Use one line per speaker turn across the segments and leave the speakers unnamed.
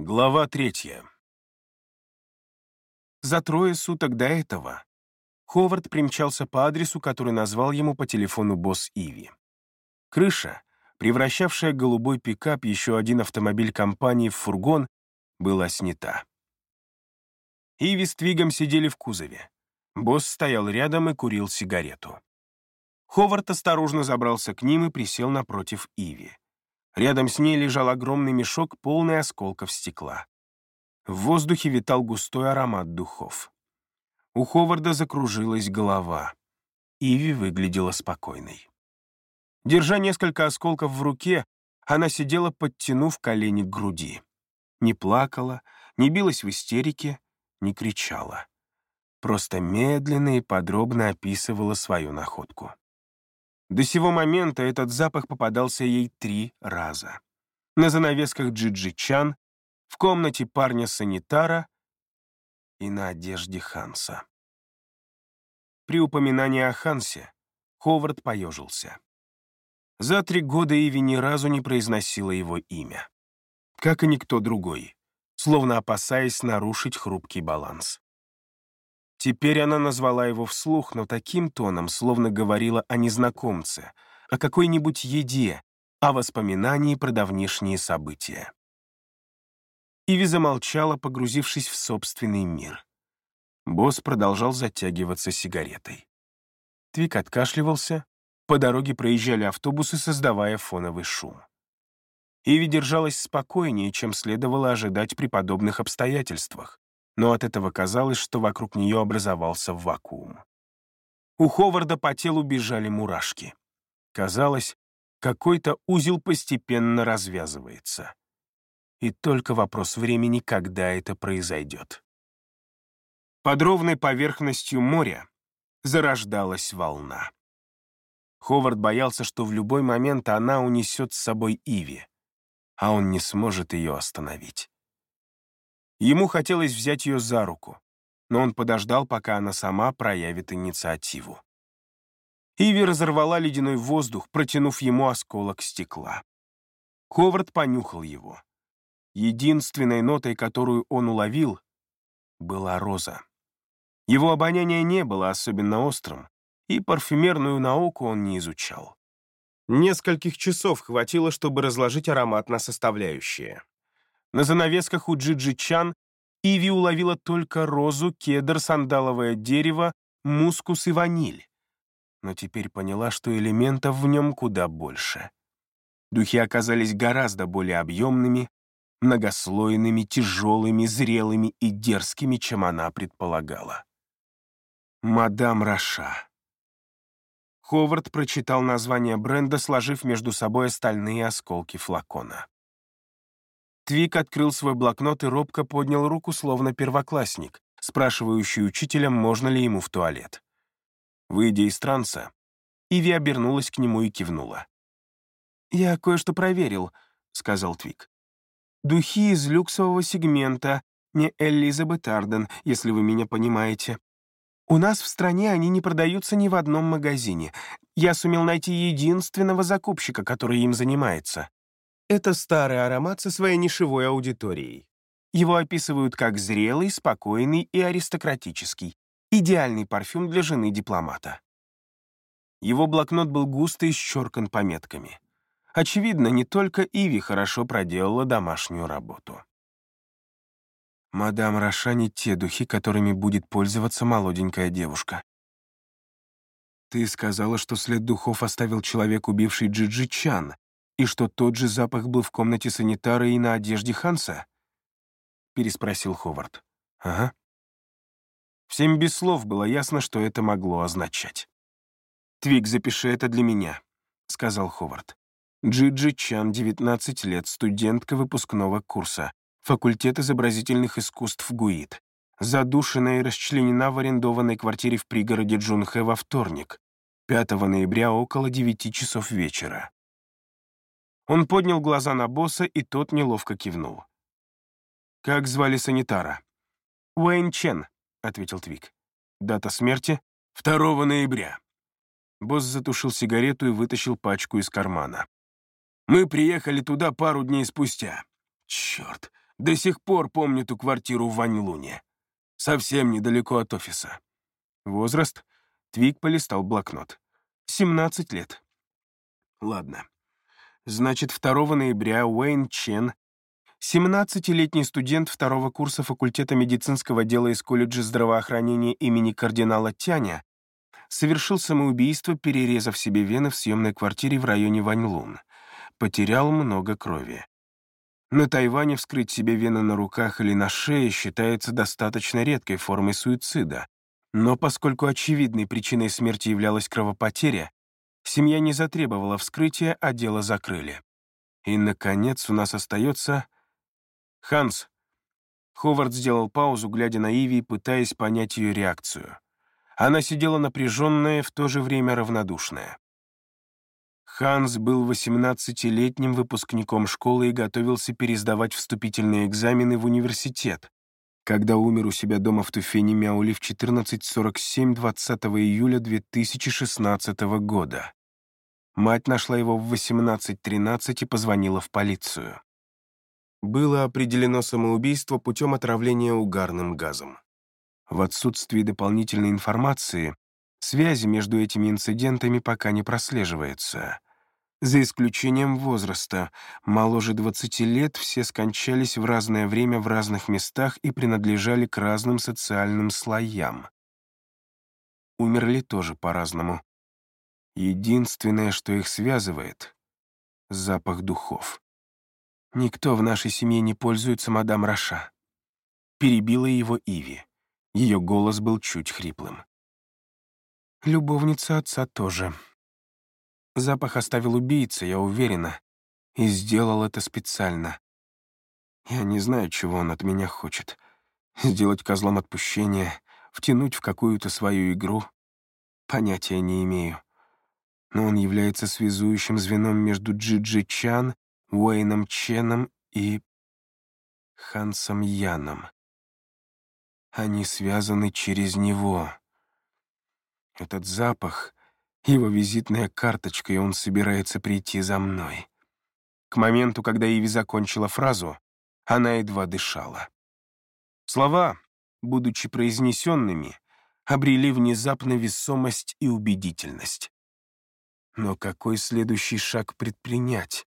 Глава третья.
За трое суток до этого Ховард примчался по адресу, который назвал ему по телефону босс Иви. Крыша, превращавшая голубой пикап еще один автомобиль компании в фургон, была снята. Иви с Твигом сидели в кузове. Босс стоял рядом и курил сигарету. Ховард осторожно забрался к ним и присел напротив Иви. Рядом с ней лежал огромный мешок, полный осколков стекла. В воздухе витал густой аромат духов. У Ховарда закружилась голова. Иви выглядела спокойной. Держа несколько осколков в руке, она сидела, подтянув колени к груди. Не плакала, не билась в истерике, не кричала. Просто медленно и подробно описывала свою находку. До сего момента этот запах попадался ей три раза. На занавесках Джиджи Чан, в комнате парня-санитара и на одежде Ханса. При упоминании о Хансе Ховард поежился. За три года Иви ни разу не произносила его имя. Как и никто другой, словно опасаясь нарушить хрупкий баланс. Теперь она назвала его вслух, но таким тоном, словно говорила о незнакомце, о какой-нибудь еде, о воспоминании про давнишние события. Иви замолчала, погрузившись в собственный мир. Босс продолжал затягиваться сигаретой. Твик откашливался, по дороге проезжали автобусы, создавая фоновый шум. Иви держалась спокойнее, чем следовало ожидать при подобных обстоятельствах но от этого казалось, что вокруг нее образовался вакуум. У Ховарда по телу бежали мурашки. Казалось, какой-то узел постепенно развязывается. И только вопрос времени, когда это произойдет. Под ровной поверхностью моря зарождалась волна. Ховард боялся, что в любой момент она унесет с собой Иви, а он не сможет ее остановить. Ему хотелось взять ее за руку, но он подождал, пока она сама проявит инициативу. Иви разорвала ледяной воздух, протянув ему осколок стекла. Ховард понюхал его. Единственной нотой, которую он уловил, была роза. Его обоняние не было особенно острым, и парфюмерную науку он не изучал. Нескольких часов хватило, чтобы разложить аромат на составляющие. На занавесках у Джиджи Чан Иви уловила только розу, кедр, сандаловое дерево, мускус и ваниль. Но теперь поняла, что элементов в нем куда больше. Духи оказались гораздо более объемными, многослойными, тяжелыми, зрелыми и дерзкими, чем она предполагала. «Мадам Раша». Ховард прочитал название бренда, сложив между собой остальные осколки флакона. Твик открыл свой блокнот и робко поднял руку, словно первоклассник, спрашивающий учителя, можно ли ему в туалет. Выйдя из транса, Иви обернулась к нему и кивнула. «Я кое-что проверил», — сказал Твик. «Духи из люксового сегмента, не Элизабет Арден, если вы меня понимаете. У нас в стране они не продаются ни в одном магазине. Я сумел найти единственного закупщика, который им занимается. Это старый аромат со своей нишевой аудиторией. Его описывают как зрелый, спокойный и аристократический. Идеальный парфюм для жены дипломата. Его блокнот был густо исчеркан пометками. Очевидно, не только Иви хорошо проделала домашнюю работу. «Мадам Раша не те духи, которыми будет пользоваться молоденькая девушка», «Ты сказала, что след духов оставил человек, убивший Джиджи Чан, «И что тот же запах был в комнате санитара и на одежде Ханса?» — переспросил Ховард. «Ага». Всем без слов было ясно, что это могло означать. «Твик, запиши это для меня», — сказал Ховард. Джиджи Чан, 19 лет, студентка выпускного курса, факультет изобразительных искусств ГУИД. Задушена и расчленена в арендованной квартире в пригороде Джунхэ во вторник, 5 ноября около 9 часов вечера. Он поднял глаза на босса, и тот неловко кивнул. «Как звали санитара?» «Уэйн Чен», — ответил Твик. «Дата смерти?» «2 ноября». Босс затушил сигарету и вытащил пачку из кармана. «Мы приехали туда пару дней спустя. Черт, До сих пор помню ту квартиру в Ваньлуне. Совсем недалеко от офиса. Возраст? Твик полистал блокнот. 17 лет. Ладно. Значит, 2 ноября Уэйн Чен, 17-летний студент второго курса факультета медицинского дела из колледжа здравоохранения имени кардинала Тяня, совершил самоубийство, перерезав себе вены в съемной квартире в районе Ваньлун. Потерял много крови. На Тайване вскрыть себе вены на руках или на шее считается достаточно редкой формой суицида. Но поскольку очевидной причиной смерти являлась кровопотеря, семья не затребовала вскрытия, а дело закрыли. И, наконец, у нас остается... Ханс. Ховард сделал паузу, глядя на Иви, пытаясь понять ее реакцию. Она сидела напряженная, в то же время равнодушная. Ханс был 18-летним выпускником школы и готовился пересдавать вступительные экзамены в университет, когда умер у себя дома в Туфене Мяули в 14.47 20 июля 2016 года. Мать нашла его в 18.13 и позвонила в полицию. Было определено самоубийство путем отравления угарным газом. В отсутствии дополнительной информации связи между этими инцидентами пока не прослеживается. За исключением возраста, моложе 20 лет все скончались в разное время в разных местах и принадлежали к разным социальным слоям. Умерли тоже по-разному. Единственное, что их связывает — запах духов. «Никто в нашей семье не пользуется мадам Раша», — перебила его Иви. Ее голос был чуть хриплым. Любовница отца тоже. Запах оставил убийца, я уверена, и сделал это специально. Я не знаю, чего он от меня хочет. Сделать козлом отпущения, втянуть в какую-то свою игру. Понятия не имею. Но он является связующим звеном между Джиджи Чан, Уэйном Ченом и Хансом Яном. Они связаны через него. Этот запах — его визитная карточка, и он собирается прийти за мной. К моменту, когда Иви закончила фразу, она едва дышала. Слова, будучи произнесенными, обрели внезапно весомость и убедительность. Но какой следующий шаг предпринять?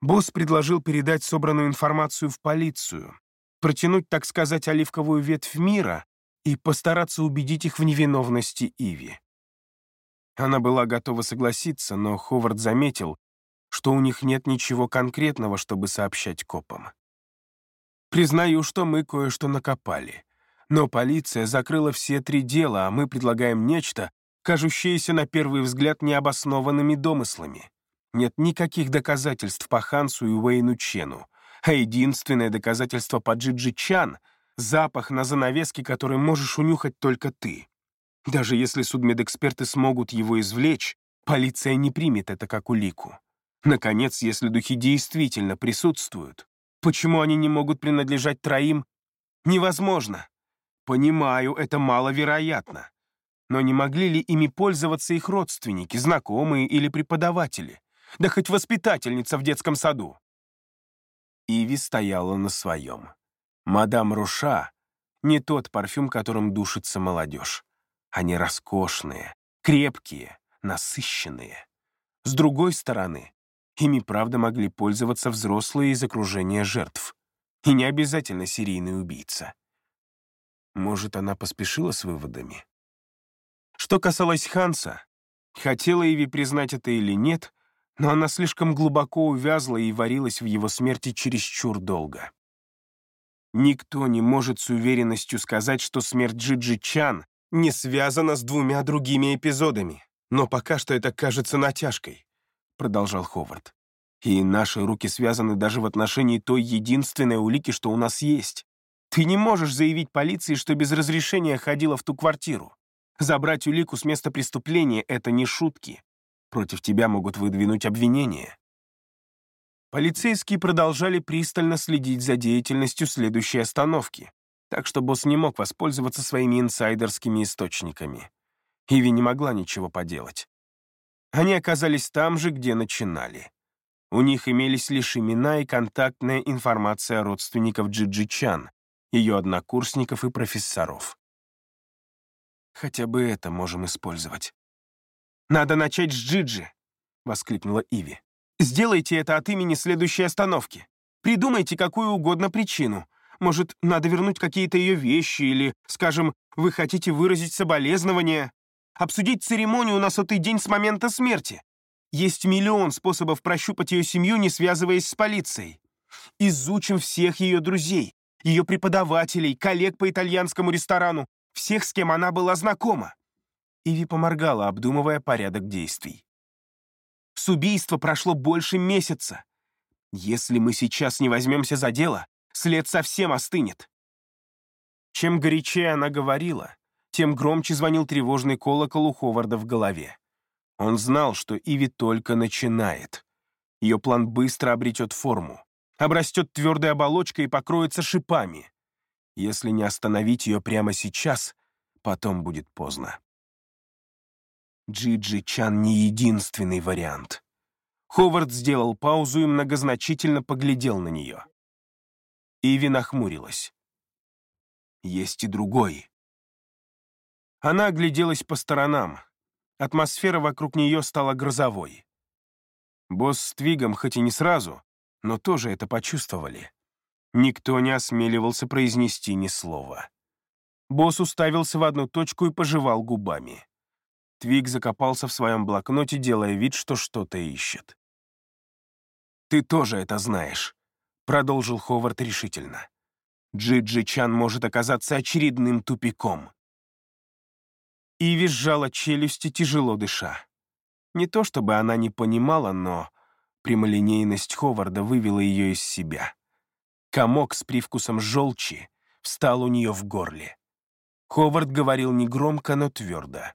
Босс предложил передать собранную информацию в полицию, протянуть, так сказать, оливковую ветвь мира и постараться убедить их в невиновности Иви. Она была готова согласиться, но Ховард заметил, что у них нет ничего конкретного, чтобы сообщать копам. «Признаю, что мы кое-что накопали. Но полиция закрыла все три дела, а мы предлагаем нечто, кажущееся на первый взгляд необоснованными домыслами. Нет никаких доказательств по Хансу и Уэйну Чену, а единственное доказательство по Джиджи Чан — запах на занавеске, который можешь унюхать только ты. Даже если судмедэксперты смогут его извлечь, полиция не примет это как улику. Наконец, если духи действительно присутствуют, почему они не могут принадлежать троим? Невозможно. Понимаю, это маловероятно. Но не могли ли ими пользоваться их родственники, знакомые или преподаватели? Да хоть воспитательница в детском саду. Иви стояла на своем. Мадам Руша — не тот парфюм, которым душится молодежь. Они роскошные, крепкие, насыщенные. С другой стороны, ими правда могли пользоваться взрослые из окружения жертв. И не обязательно серийный убийца. Может, она поспешила с выводами? Что касалось Ханса, хотела Иви признать это или нет, но она слишком глубоко увязла и варилась в его смерти чересчур долго. Никто не может с уверенностью сказать, что смерть Джиджи Чан не связана с двумя другими эпизодами. Но пока что это кажется натяжкой, продолжал Ховард. И наши руки связаны даже в отношении той единственной улики, что у нас есть. Ты не можешь заявить полиции, что без разрешения ходила в ту квартиру. Забрать улику с места преступления — это не шутки. Против тебя могут выдвинуть обвинение. Полицейские продолжали пристально следить за деятельностью следующей остановки, так что босс не мог воспользоваться своими инсайдерскими источниками. Иви не могла ничего поделать. Они оказались там же, где начинали. У них имелись лишь имена и контактная информация родственников Джиджи Чан, ее однокурсников и профессоров. Хотя бы это можем использовать. «Надо начать с Джиджи!» — воскликнула Иви. «Сделайте это от имени следующей остановки. Придумайте какую угодно причину. Может, надо вернуть какие-то ее вещи или, скажем, вы хотите выразить соболезнования, обсудить церемонию на сотый день с момента смерти. Есть миллион способов прощупать ее семью, не связываясь с полицией. Изучим всех ее друзей, ее преподавателей, коллег по итальянскому ресторану, всех, с кем она была знакома. Иви поморгала, обдумывая порядок действий. С убийства прошло больше месяца. Если мы сейчас не возьмемся за дело, след совсем остынет. Чем горячее она говорила, тем громче звонил тревожный колокол у Ховарда в голове. Он знал, что Иви только начинает. Ее план быстро обретет форму, обрастет твердой оболочкой и покроется шипами. Если не остановить ее прямо сейчас, потом будет поздно. Джиджи Чан не единственный вариант. Ховард сделал паузу и многозначительно поглядел на нее. Иви нахмурилась. Есть и другой. Она огляделась по сторонам, Атмосфера вокруг нее стала грозовой. Босс с Твигом хоть и не сразу, но тоже это почувствовали. Никто не осмеливался произнести ни слова. Босс уставился в одну точку и пожевал губами. Твиг закопался в своем блокноте, делая вид, что что-то ищет. «Ты тоже это знаешь», — продолжил Ховард решительно. «Джиджи Чан может оказаться очередным тупиком. Иви сжала челюсти, тяжело дыша. Не то чтобы она не понимала, но прямолинейность Ховарда вывела ее из себя. Комок с привкусом желчи встал у нее в горле. Ховард говорил негромко, но твердо.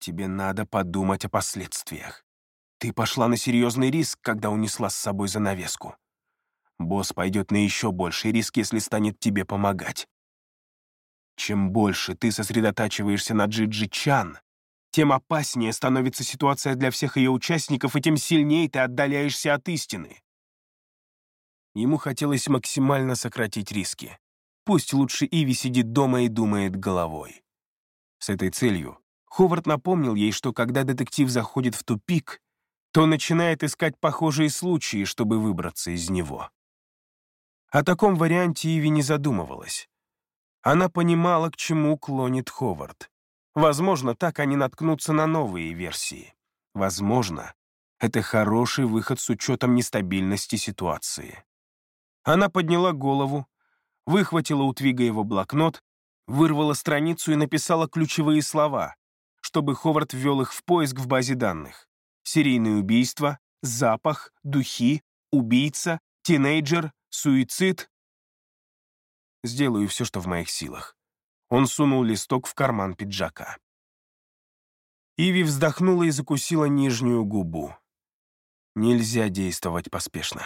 «Тебе надо подумать о последствиях. Ты пошла на серьезный риск, когда унесла с собой занавеску. Босс пойдет на еще больший риск, если станет тебе помогать. Чем больше ты сосредотачиваешься на Джиджи Чан, тем опаснее становится ситуация для всех ее участников, и тем сильнее ты отдаляешься от истины. Ему хотелось максимально сократить риски. Пусть лучше Иви сидит дома и думает головой. С этой целью Ховард напомнил ей, что когда детектив заходит в тупик, то начинает искать похожие случаи, чтобы выбраться из него. О таком варианте Иви не задумывалась. Она понимала, к чему клонит Ховард. Возможно, так они наткнутся на новые версии. Возможно, это хороший выход с учетом нестабильности ситуации. Она подняла голову, выхватила у Твига его блокнот, вырвала страницу и написала ключевые слова, чтобы Ховард ввел их в поиск в базе данных. Серийное убийство, запах, духи, убийца, тинейджер, суицид, Сделаю все, что в моих силах». Он сунул листок в карман пиджака. Иви вздохнула и закусила нижнюю губу. Нельзя действовать поспешно.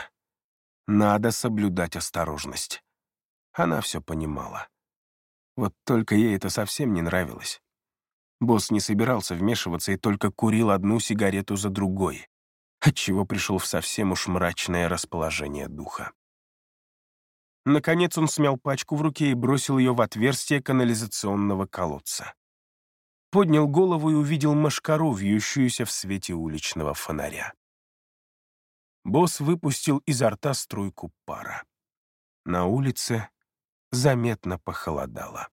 Надо соблюдать осторожность. Она все понимала. Вот только ей это совсем не нравилось. Босс не собирался вмешиваться и только курил одну сигарету за другой, отчего пришел в совсем уж мрачное расположение духа. Наконец он смял пачку в руке и бросил ее в отверстие канализационного колодца. Поднял голову и увидел машкару, вьющуюся в свете уличного фонаря. Босс выпустил изо рта струйку пара. На улице заметно похолодало.